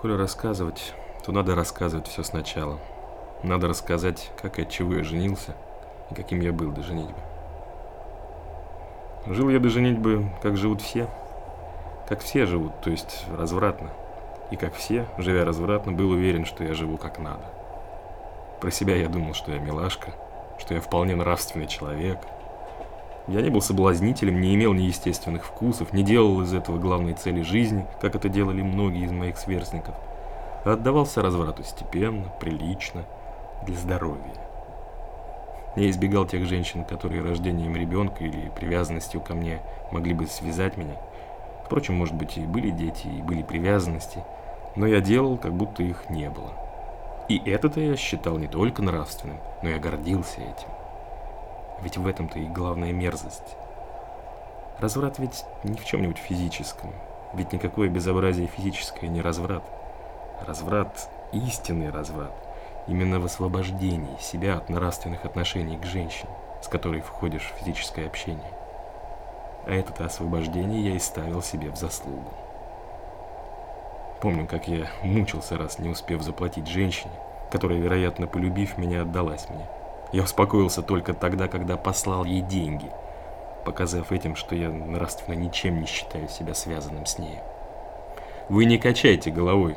Коли рассказывать, то надо рассказывать все сначала. Надо рассказать, как и от чего я женился, и каким я был до женитьбы. Жил я до женитьбы, как живут все. Как все живут, то есть развратно. И как все, живя развратно, был уверен, что я живу как надо. Про себя я думал, что я милашка, что я вполне нравственный человек. Я не был соблазнителем, не имел неестественных вкусов, не делал из этого главной цели жизни, как это делали многие из моих сверстников, а отдавался разврату степенно, прилично, для здоровья. Я избегал тех женщин, которые рождением ребенка или привязанностью ко мне могли бы связать меня. Впрочем, может быть, и были дети, и были привязанности, но я делал, как будто их не было. И это-то я считал не только нравственным, но я гордился этим. Ведь в этом-то и главная мерзость. Разврат ведь не в чем-нибудь физическом. Ведь никакое безобразие физическое не разврат. Разврат – истинный разврат. Именно в освобождении себя от нравственных отношений к женщине, с которой входишь в физическое общение. А это освобождение я и ставил себе в заслугу. Помню, как я мучился раз, не успев заплатить женщине, которая, вероятно, полюбив меня, отдалась мне. Я успокоился только тогда, когда послал ей деньги, показав этим, что я нравственно ничем не считаю себя связанным с ней. Вы не качайте головой,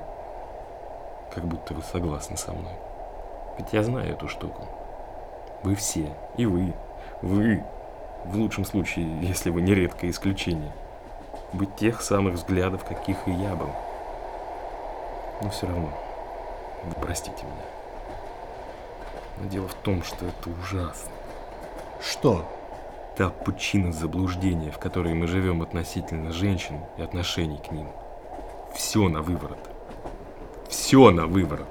как будто вы согласны со мной. Ведь я знаю эту штуку. Вы все, и вы, вы, в лучшем случае, если вы не редкое исключение, быть тех самых взглядов, каких и я был. Но все равно, вы простите меня. Но дело в том, что это ужасно. Что? Та пучина заблуждения, в которой мы живем относительно женщин и отношений к ним. Все на выворот. Все на выворот.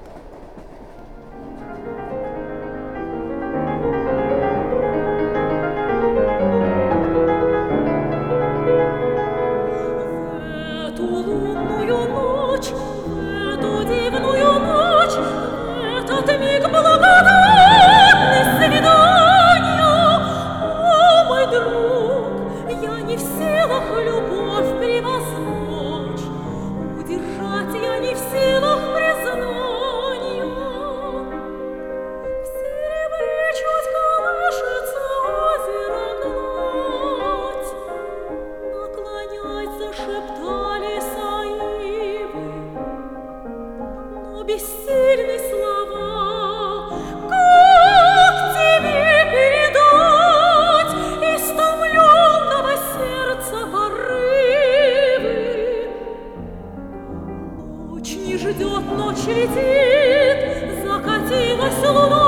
Ночь летит, закатилась луна,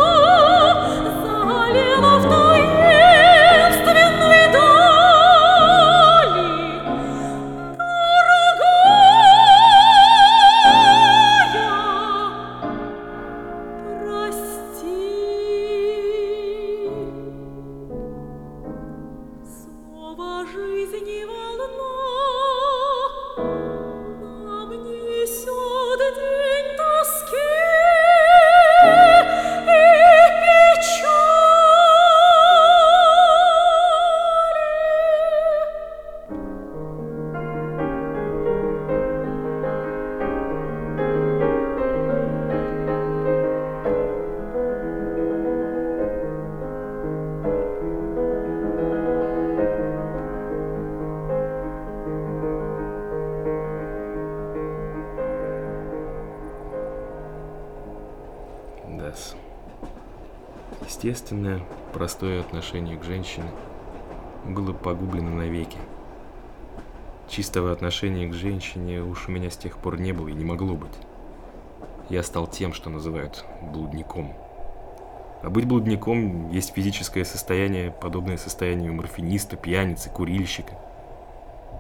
Залила в таинственной дали. Дорогая, прости. Слово жизни Естественное, простое отношение к женщине было погублено навеки. Чистого отношения к женщине уж у меня с тех пор не было и не могло быть. Я стал тем, что называют блудником. А быть блудником есть физическое состояние, подобное состоянию морфиниста, пьяницы, курильщика.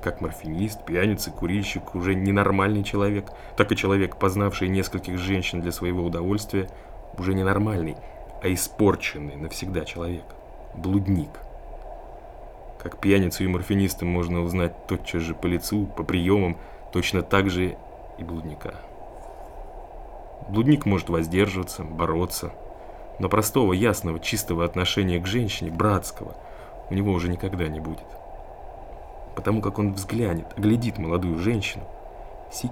Как морфинист, пьяница, курильщик уже ненормальный человек, так и человек, познавший нескольких женщин для своего удовольствия, уже ненормальный – а испорченный навсегда человек. Блудник. Как пьяницу и морфиниста можно узнать тотчас же по лицу, по приемам, точно так же и блудника. Блудник может воздерживаться, бороться, но простого, ясного, чистого отношения к женщине, братского, у него уже никогда не будет. Потому как он взглянет, оглядит молодую женщину –